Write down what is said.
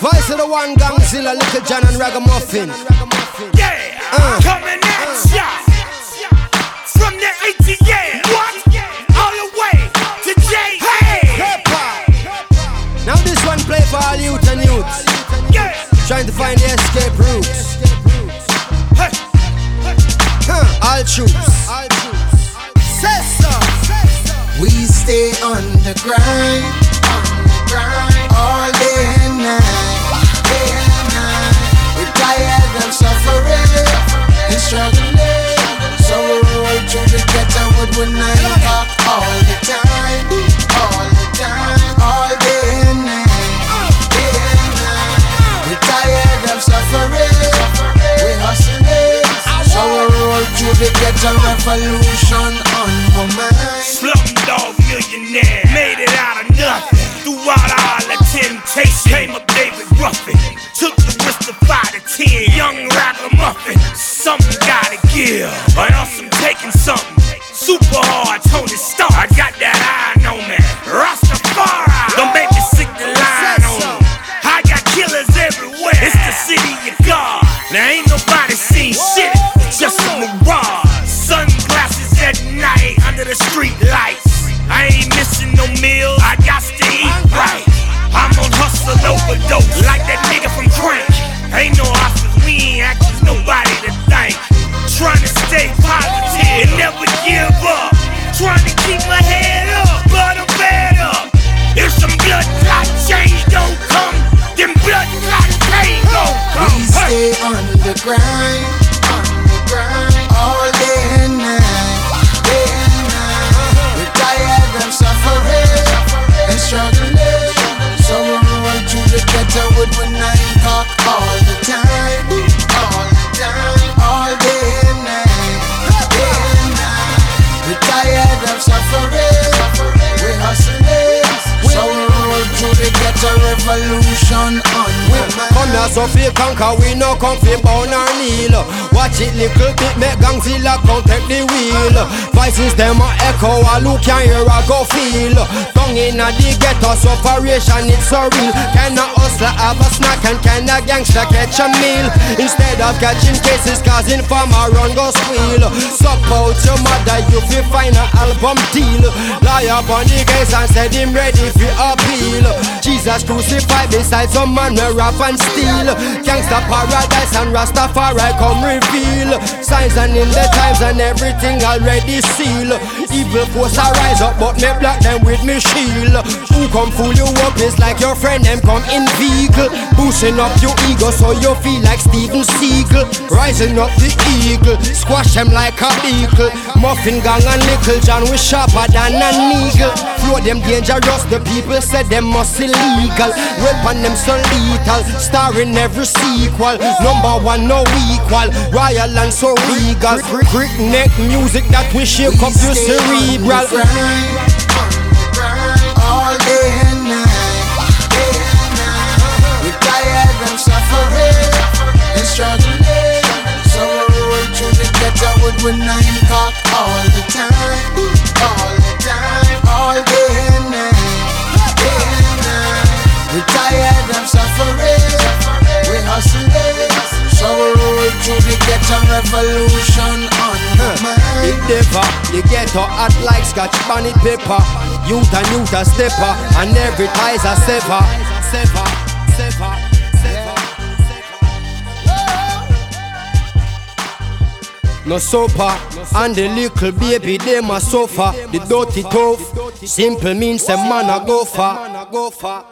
Voice of the one Gangzilla, Little John and Ragamuffin. Yeah, uh. coming at ya from the ATL. What? All the way to J. Hey. Now this one play for all youth and youths. Yeah. Trying to find the escape routes. Hey. Huh. All troops. All troops. Say so. We stay on the grind, ghetto I nine all the time, all the time, all day and night, day and night. We're tired of suffering, we're hustling, so we roll through the ghetto revolution on my mind. Slumdog millionaire, made it out of nothing. Throughout all the temptation, came up David Ruffin. Took the risk to fight a 10. Young ragamuffin, something gotta give. On the grind, all day and night, day and night. We're tired suffering struggling, so we roll through the ghetto with one nine cock all the time, all the time, all day and night, day and night. We're tired suffering, we're hustling, so we through the ghetto revolution on. Come here so feel conquer, we no come fi bound or kneel. Watch it little bit, make Gangzilla come take the wheel. Voices them a echo, a look can hear, a go feel. Tongue inna the ghetto, sufferation it's so real. Can a hustler have a snack and can a gangster catch a meal? Instead of catching cases, causing farmer run go squeal. Suck out your mother, you fi find album deal. Lie up on the case and said him ready fi appeal. Jesus crucified beside some man we rap and steal Gangsta paradise and Rastafari come reveal. Signs and in the times and everything already seal Evil force a rise up but me block them with me shield Who come fool you up is like your friend them come in vehicle. Boosting up your ego so you feel like Steven Seagal. Rising up the eagle, squash them like a beagle. Muffin gang and Little John we sharper than an eagle Flow them dangerous, the people said them must illegal Weapon them so lethal, starring every sequel. Number one no equal, royal and so regal. Crick neck music that we shake up your cerebral all day and night, day and night. We're tired of suffering and struggling, so we roll through the ghetto with one nine cock all the time, all the time, all day and night, day and night. We're tired of suffering, we're hustling, so we roll through the ghetto revolution on It mind. never, the ghetto hot like scotch bonnet paper Youth and youth a stepper, and every tie's a sever Sever, No sofa, and the little baby them a suffer The dirty tough, simple means a man a go far, go far